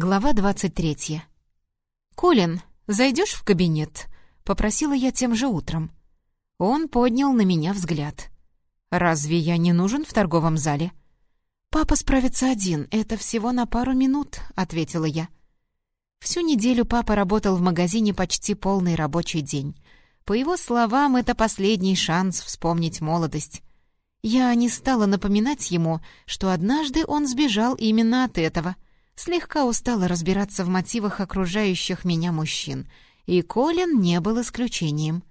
Глава 23. «Колин, зайдешь в кабинет?» — попросила я тем же утром. Он поднял на меня взгляд. «Разве я не нужен в торговом зале?» «Папа справится один, это всего на пару минут», — ответила я. Всю неделю папа работал в магазине почти полный рабочий день. По его словам, это последний шанс вспомнить молодость. Я не стала напоминать ему, что однажды он сбежал именно от этого — слегка устала разбираться в мотивах окружающих меня мужчин, и Колин не был исключением.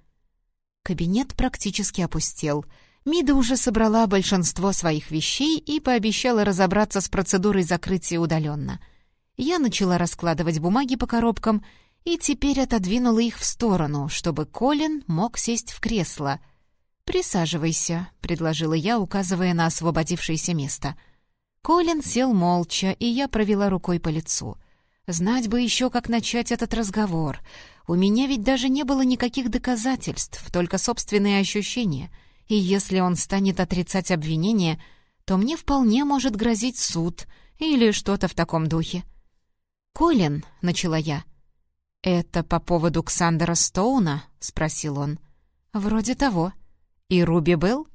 Кабинет практически опустел. Мида уже собрала большинство своих вещей и пообещала разобраться с процедурой закрытия удаленно. Я начала раскладывать бумаги по коробкам и теперь отодвинула их в сторону, чтобы Колин мог сесть в кресло. «Присаживайся», — предложила я, указывая на освободившееся место — Колин сел молча, и я провела рукой по лицу. Знать бы еще, как начать этот разговор. У меня ведь даже не было никаких доказательств, только собственные ощущения. И если он станет отрицать обвинение, то мне вполне может грозить суд или что-то в таком духе. «Колин», — начала я. «Это по поводу Ксандера Стоуна?» — спросил он. «Вроде того. И Руби Белл?»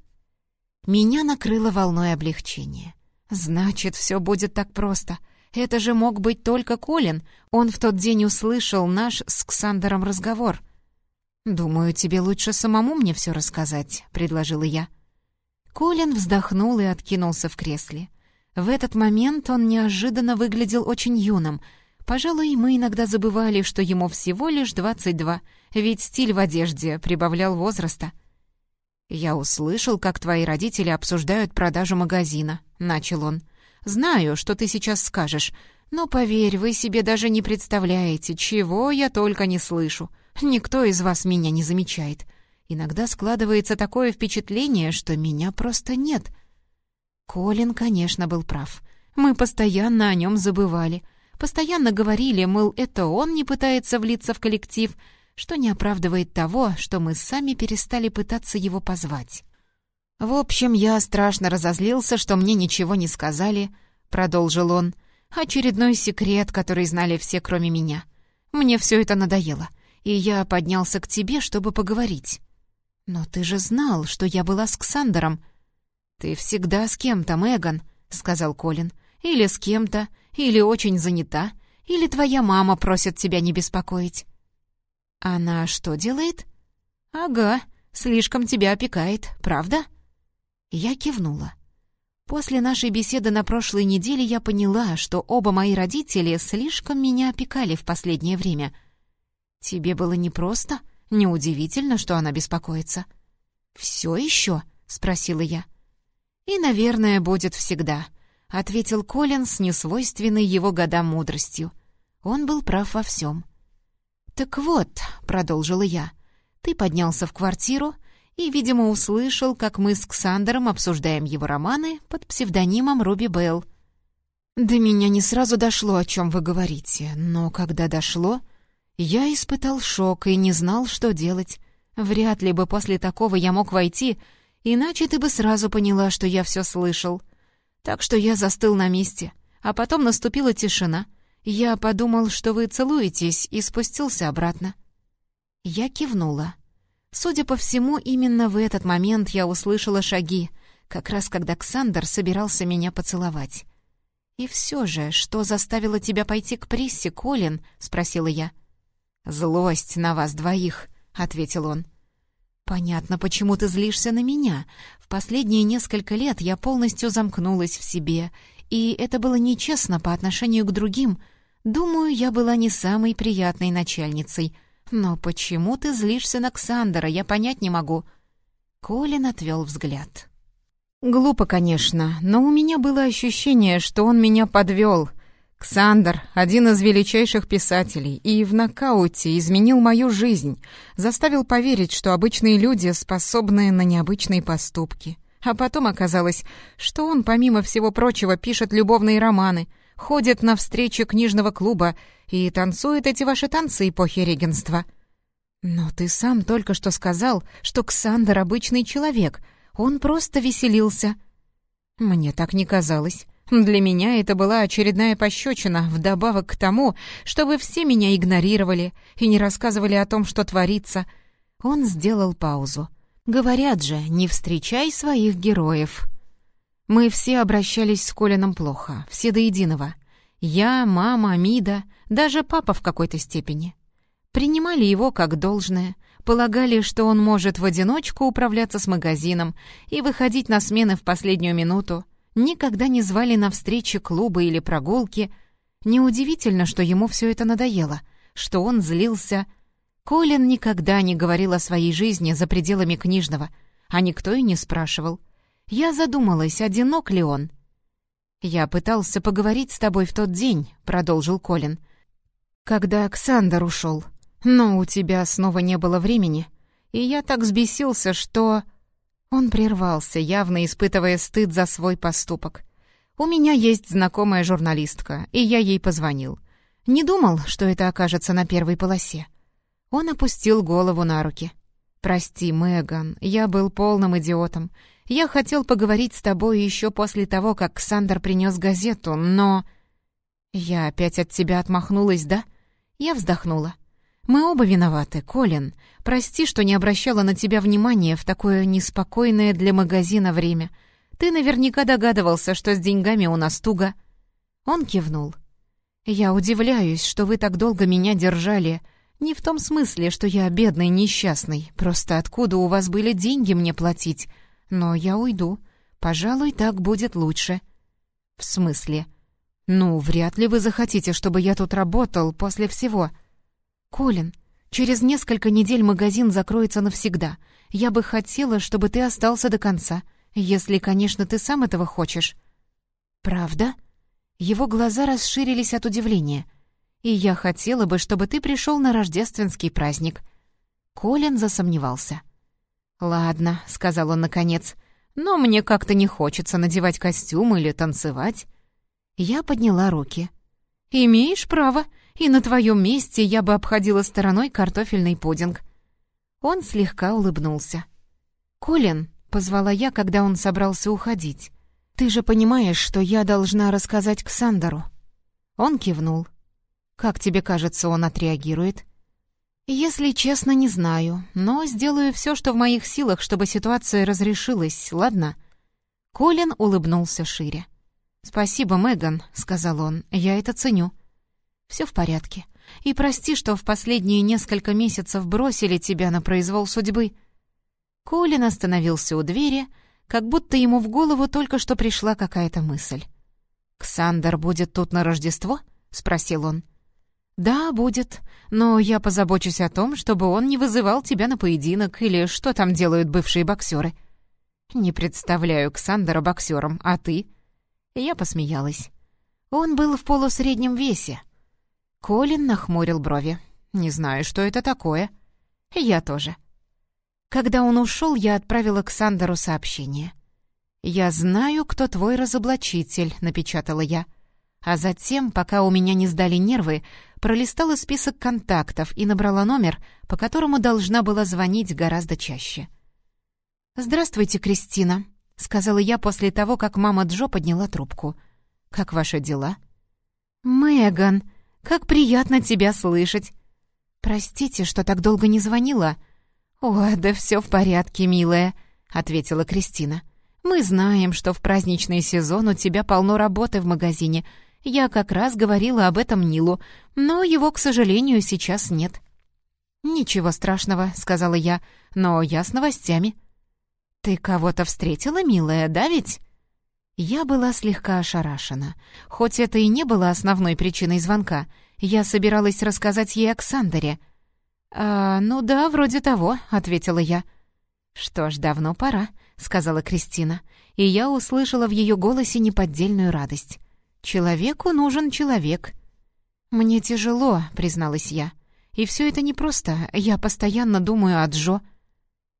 Меня накрыло волной облегчения. Значит, все будет так просто. Это же мог быть только Колин. Он в тот день услышал наш с Ксандером разговор. «Думаю, тебе лучше самому мне все рассказать», — предложила я. Колин вздохнул и откинулся в кресле. В этот момент он неожиданно выглядел очень юным. Пожалуй, мы иногда забывали, что ему всего лишь двадцать два, ведь стиль в одежде прибавлял возраста. «Я услышал, как твои родители обсуждают продажу магазина», — начал он. «Знаю, что ты сейчас скажешь, но, поверь, вы себе даже не представляете, чего я только не слышу. Никто из вас меня не замечает. Иногда складывается такое впечатление, что меня просто нет». Колин, конечно, был прав. Мы постоянно о нем забывали. Постоянно говорили, мол, это он не пытается влиться в коллектив — что не оправдывает того, что мы сами перестали пытаться его позвать. «В общем, я страшно разозлился, что мне ничего не сказали», — продолжил он. «Очередной секрет, который знали все, кроме меня. Мне все это надоело, и я поднялся к тебе, чтобы поговорить». «Но ты же знал, что я была с Ксандером». «Ты всегда с кем-то, Меган», — сказал Колин. «Или с кем-то, или очень занята, или твоя мама просит тебя не беспокоить. «Она что делает?» «Ага, слишком тебя опекает, правда?» Я кивнула. После нашей беседы на прошлой неделе я поняла, что оба мои родители слишком меня опекали в последнее время. «Тебе было непросто? Неудивительно, что она беспокоится». «Все еще?» — спросила я. «И, наверное, будет всегда», — ответил Колин с несвойственной его годам мудростью. Он был прав во всем. «Так вот», — продолжила я, — «ты поднялся в квартиру и, видимо, услышал, как мы с Ксандером обсуждаем его романы под псевдонимом Руби Белл. До меня не сразу дошло, о чем вы говорите, но когда дошло, я испытал шок и не знал, что делать. Вряд ли бы после такого я мог войти, иначе ты бы сразу поняла, что я все слышал. Так что я застыл на месте, а потом наступила тишина — «Я подумал, что вы целуетесь, и спустился обратно». Я кивнула. Судя по всему, именно в этот момент я услышала шаги, как раз когда Ксандр собирался меня поцеловать. «И все же, что заставило тебя пойти к Приссе, Колин?» — спросила я. «Злость на вас двоих», — ответил он. «Понятно, почему ты злишься на меня. В последние несколько лет я полностью замкнулась в себе, и это было нечестно по отношению к другим, Думаю, я была не самой приятной начальницей. Но почему ты злишься на Ксандера, я понять не могу». Колин отвел взгляд. «Глупо, конечно, но у меня было ощущение, что он меня подвел. Ксандер — один из величайших писателей, и в нокауте изменил мою жизнь, заставил поверить, что обычные люди способны на необычные поступки. А потом оказалось, что он, помимо всего прочего, пишет любовные романы — ходит на встречи книжного клуба и танцует эти ваши танцы эпохи регенства. Но ты сам только что сказал, что Ксандр обычный человек, он просто веселился. Мне так не казалось. Для меня это была очередная пощечина, вдобавок к тому, что вы все меня игнорировали и не рассказывали о том, что творится. Он сделал паузу. Говорят же, не встречай своих героев. Мы все обращались с Колином плохо, все до единого. Я, мама, Мида, даже папа в какой-то степени. Принимали его как должное, полагали, что он может в одиночку управляться с магазином и выходить на смены в последнюю минуту, никогда не звали на встречи, клубы или прогулки. Неудивительно, что ему все это надоело, что он злился. Колин никогда не говорил о своей жизни за пределами книжного, а никто и не спрашивал. Я задумалась, одинок ли он — «Я пытался поговорить с тобой в тот день», — продолжил Колин. «Когда Оксандр ушел. Но у тебя снова не было времени. И я так взбесился, что...» Он прервался, явно испытывая стыд за свой поступок. «У меня есть знакомая журналистка, и я ей позвонил. Не думал, что это окажется на первой полосе». Он опустил голову на руки. «Прости, Меган, я был полным идиотом. Я хотел поговорить с тобой еще после того, как Ксандр принес газету, но...» «Я опять от тебя отмахнулась, да?» Я вздохнула. «Мы оба виноваты, Колин. Прости, что не обращала на тебя внимания в такое неспокойное для магазина время. Ты наверняка догадывался, что с деньгами у нас туго». Он кивнул. «Я удивляюсь, что вы так долго меня держали. Не в том смысле, что я бедный несчастный. Просто откуда у вас были деньги мне платить?» Но я уйду. Пожалуй, так будет лучше». «В смысле?» «Ну, вряд ли вы захотите, чтобы я тут работал после всего». «Колин, через несколько недель магазин закроется навсегда. Я бы хотела, чтобы ты остался до конца, если, конечно, ты сам этого хочешь». «Правда?» Его глаза расширились от удивления. «И я хотела бы, чтобы ты пришел на рождественский праздник». Колин засомневался. «Ладно», — сказал он наконец, — «но мне как-то не хочется надевать костюм или танцевать». Я подняла руки. «Имеешь право, и на твоем месте я бы обходила стороной картофельный пудинг». Он слегка улыбнулся. «Колин», — позвала я, когда он собрался уходить, — «ты же понимаешь, что я должна рассказать Ксандеру». Он кивнул. «Как тебе кажется, он отреагирует?» «Если честно, не знаю, но сделаю все, что в моих силах, чтобы ситуация разрешилась, ладно?» Колин улыбнулся шире. «Спасибо, Меган», — сказал он, — «я это ценю». «Все в порядке. И прости, что в последние несколько месяцев бросили тебя на произвол судьбы». Колин остановился у двери, как будто ему в голову только что пришла какая-то мысль. «Ксандер будет тут на Рождество?» — спросил он. «Да, будет, но я позабочусь о том, чтобы он не вызывал тебя на поединок или что там делают бывшие боксеры». «Не представляю Ксандера боксером, а ты?» Я посмеялась. Он был в полусреднем весе. Колин нахмурил брови. «Не знаю, что это такое». «Я тоже». Когда он ушел, я отправила Ксандеру сообщение. «Я знаю, кто твой разоблачитель», — напечатала я. А затем, пока у меня не сдали нервы, пролистала список контактов и набрала номер, по которому должна была звонить гораздо чаще. «Здравствуйте, Кристина», — сказала я после того, как мама Джо подняла трубку. «Как ваши дела?» «Меган, как приятно тебя слышать!» «Простите, что так долго не звонила». «О, да все в порядке, милая», — ответила Кристина. «Мы знаем, что в праздничный сезон у тебя полно работы в магазине, я как раз говорила об этом Нилу, но его, к сожалению, сейчас нет». «Ничего страшного», — сказала я, — «но я с новостями». «Ты кого-то встретила, милая, да ведь?» Я была слегка ошарашена. Хоть это и не было основной причиной звонка, я собиралась рассказать ей о Ксандере. «А, ну да, вроде того», — ответила я. «Что ж, давно пора», — сказала Кристина, и я услышала в ее голосе неподдельную радость. «Человеку нужен человек». «Мне тяжело», — призналась я. «И все это непросто. Я постоянно думаю о Джо».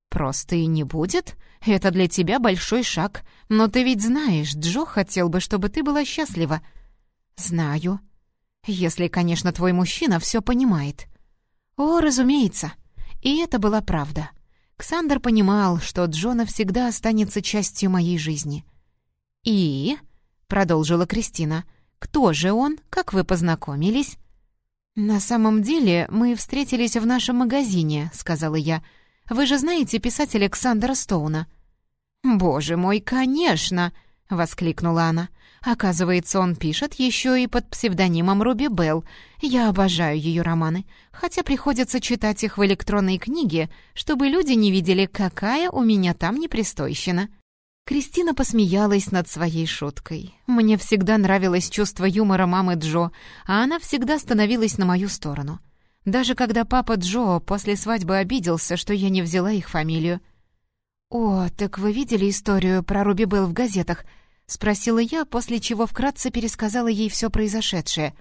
«Просто и не будет? Это для тебя большой шаг. Но ты ведь знаешь, Джо хотел бы, чтобы ты была счастлива». «Знаю. Если, конечно, твой мужчина все понимает». «О, разумеется». И это была правда. Ксандр понимал, что Джо навсегда останется частью моей жизни. «И?» Продолжила Кристина. «Кто же он? Как вы познакомились?» «На самом деле мы встретились в нашем магазине», — сказала я. «Вы же знаете писателя Александра Стоуна?» «Боже мой, конечно!» — воскликнула она. «Оказывается, он пишет еще и под псевдонимом Руби Белл. Я обожаю ее романы, хотя приходится читать их в электронной книге, чтобы люди не видели, какая у меня там непристойщина». Кристина посмеялась над своей шуткой. Мне всегда нравилось чувство юмора мамы Джо, а она всегда становилась на мою сторону. Даже когда папа Джо после свадьбы обиделся, что я не взяла их фамилию. «О, так вы видели историю про Руби Белл в газетах?» — спросила я, после чего вкратце пересказала ей все произошедшее.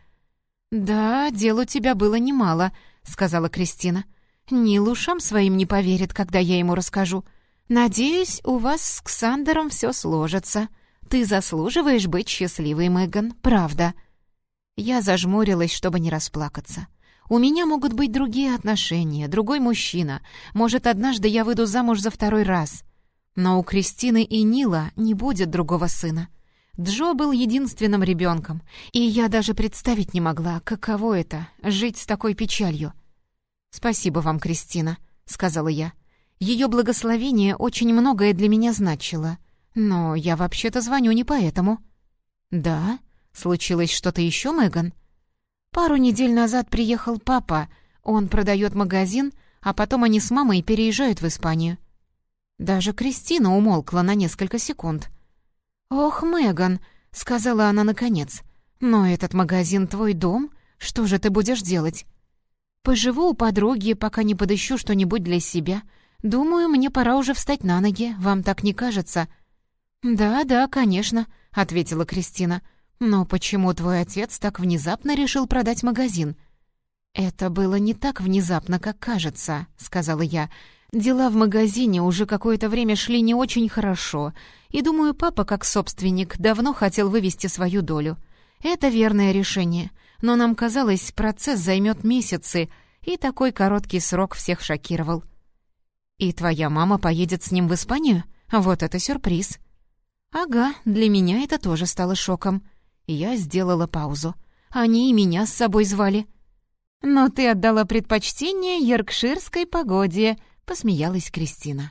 «Да, дел у тебя было немало», — сказала Кристина. «Нил ушам своим не поверит, когда я ему расскажу». «Надеюсь, у вас с Ксандером все сложится. Ты заслуживаешь быть счастливой, Меган, правда». Я зажмурилась, чтобы не расплакаться. У меня могут быть другие отношения, другой мужчина. Может, однажды я выйду замуж за второй раз. Но у Кристины и Нила не будет другого сына. Джо был единственным ребенком, и я даже представить не могла, каково это — жить с такой печалью. «Спасибо вам, Кристина», — сказала я. Ее благословение очень многое для меня значило. Но я вообще-то звоню не поэтому». «Да? Случилось что-то еще, Меган?» «Пару недель назад приехал папа. Он продает магазин, а потом они с мамой переезжают в Испанию». Даже Кристина умолкла на несколько секунд. «Ох, Меган», — сказала она наконец, — «но этот магазин твой дом? Что же ты будешь делать?» «Поживу у подруги, пока не подыщу что-нибудь для себя. «Думаю, мне пора уже встать на ноги, вам так не кажется?» «Да, да, конечно», — ответила Кристина. «Но почему твой отец так внезапно решил продать магазин?» «Это было не так внезапно, как кажется», — сказала я. «Дела в магазине уже какое-то время шли не очень хорошо, и, думаю, папа, как собственник, давно хотел вывести свою долю. Это верное решение, но нам казалось, процесс займет месяцы, и такой короткий срок всех шокировал. «И твоя мама поедет с ним в Испанию? Вот это сюрприз!» «Ага, для меня это тоже стало шоком». Я сделала паузу. Они и меня с собой звали. «Но ты отдала предпочтение йоркширской погоде», — посмеялась Кристина.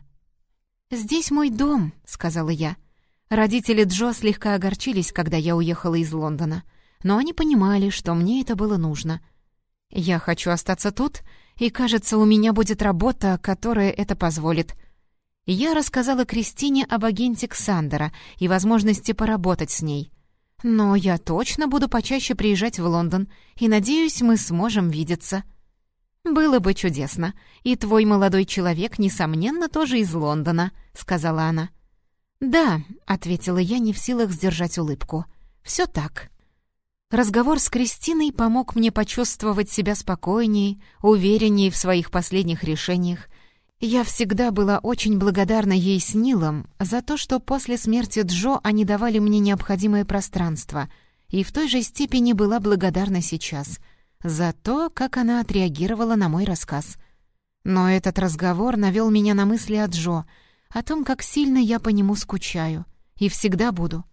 «Здесь мой дом», — сказала я. Родители Джо слегка огорчились, когда я уехала из Лондона, но они понимали, что мне это было нужно. Я хочу остаться тут и, кажется, у меня будет работа, которая это позволит. Я рассказала Кристине об агенте Ксандера и возможности поработать с ней. Но я точно буду почаще приезжать в Лондон, и, надеюсь, мы сможем видеться. «Было бы чудесно. И твой молодой человек, несомненно, тоже из Лондона», — сказала она. «Да», — ответила я, не в силах сдержать улыбку. «Все так». Разговор с Кристиной помог мне почувствовать себя спокойнее, увереннее в своих последних решениях. Я всегда была очень благодарна ей с Нилом за то, что после смерти Джо они давали мне необходимое пространство, и в той же степени была благодарна сейчас за то, как она отреагировала на мой рассказ. Но этот разговор навел меня на мысли о Джо, о том, как сильно я по нему скучаю и всегда буду.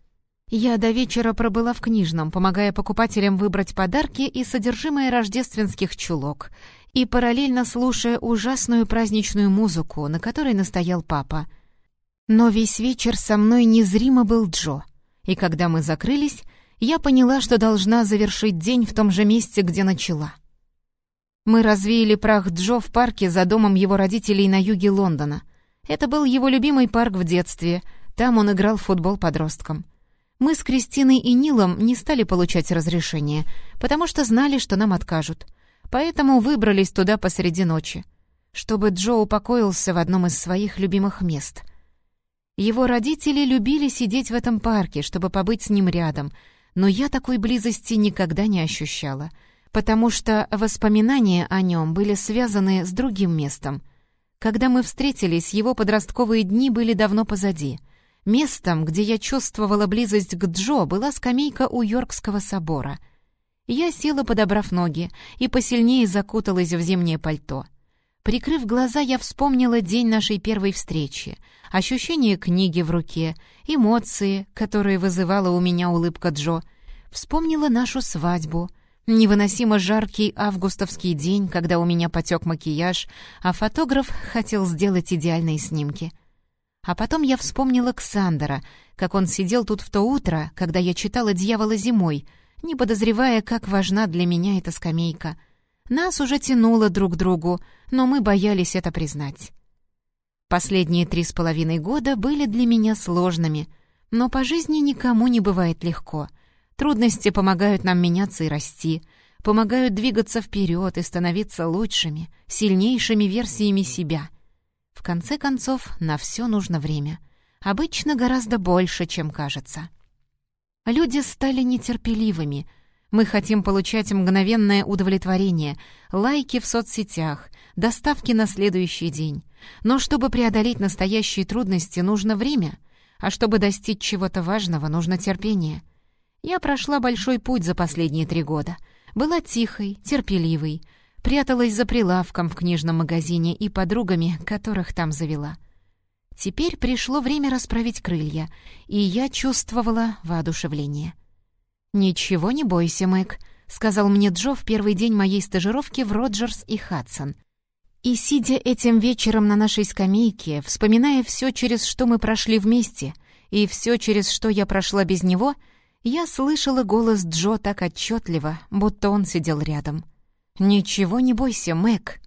Я до вечера пробыла в книжном, помогая покупателям выбрать подарки и содержимое рождественских чулок, и параллельно слушая ужасную праздничную музыку, на которой настоял папа. Но весь вечер со мной незримо был Джо, и когда мы закрылись, я поняла, что должна завершить день в том же месте, где начала. Мы развеяли прах Джо в парке за домом его родителей на юге Лондона. Это был его любимый парк в детстве, там он играл в футбол подростком. Мы с Кристиной и Нилом не стали получать разрешение, потому что знали, что нам откажут. Поэтому выбрались туда посреди ночи, чтобы Джо упокоился в одном из своих любимых мест. Его родители любили сидеть в этом парке, чтобы побыть с ним рядом, но я такой близости никогда не ощущала, потому что воспоминания о нем были связаны с другим местом. Когда мы встретились, его подростковые дни были давно позади — Местом, где я чувствовала близость к Джо, была скамейка у Йоркского собора. Я села, подобрав ноги, и посильнее закуталась в зимнее пальто. Прикрыв глаза, я вспомнила день нашей первой встречи, ощущение книги в руке, эмоции, которые вызывала у меня улыбка Джо. Вспомнила нашу свадьбу, невыносимо жаркий августовский день, когда у меня потек макияж, а фотограф хотел сделать идеальные снимки. А потом я вспомнила Ксандера, как он сидел тут в то утро, когда я читала «Дьявола зимой», не подозревая, как важна для меня эта скамейка. Нас уже тянуло друг к другу, но мы боялись это признать. Последние три с половиной года были для меня сложными, но по жизни никому не бывает легко. Трудности помогают нам меняться и расти, помогают двигаться вперед и становиться лучшими, сильнейшими версиями себя. В конце концов, на все нужно время. Обычно гораздо больше, чем кажется. Люди стали нетерпеливыми. Мы хотим получать мгновенное удовлетворение, лайки в соцсетях, доставки на следующий день. Но чтобы преодолеть настоящие трудности, нужно время, а чтобы достичь чего-то важного, нужно терпение. Я прошла большой путь за последние три года. Была тихой, терпеливой, пряталась за прилавком в книжном магазине и подругами, которых там завела. Теперь пришло время расправить крылья, и я чувствовала воодушевление. «Ничего не бойся, Мэг», — сказал мне Джо в первый день моей стажировки в Роджерс и Хадсон. И, сидя этим вечером на нашей скамейке, вспоминая все, через что мы прошли вместе, и все, через что я прошла без него, я слышала голос Джо так отчетливо, будто он сидел рядом. «Ничего не бойся, Мэг»,